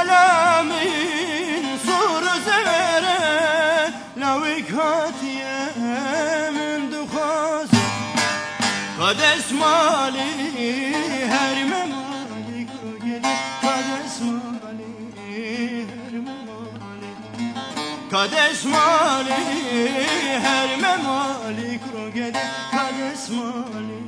alemin sur zevere لوك هاتيه من دخاز قد اسمالي هر ممالك قد اسمالي هر ممالك قد اسمالي هر ممالك رو قد اسمالي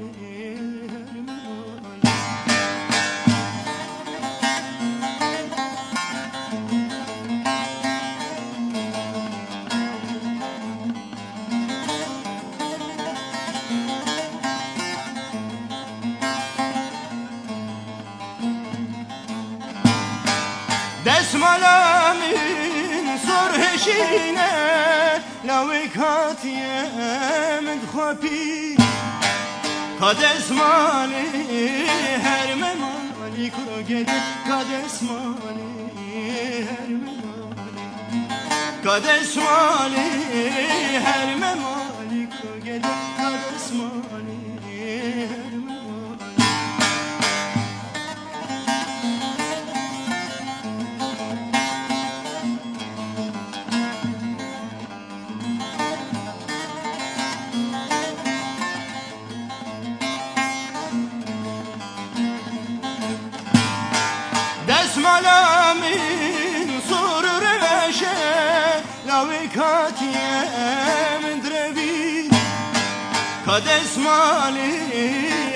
دسمالامین سرهشینه لوی کاتیه من خوابی کادسمالی هر ممالی کرو گده کادسمالی هر ممالی کادسمالی هر ممالی کرو گده besmele min sur reşe lavikatiye mdrevi kad esmali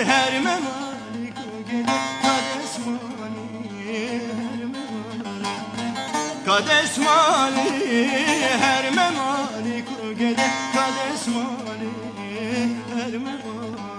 her mevali kugele kad esmali her mevali kad esmali her mevali kugele kad esmali her mevali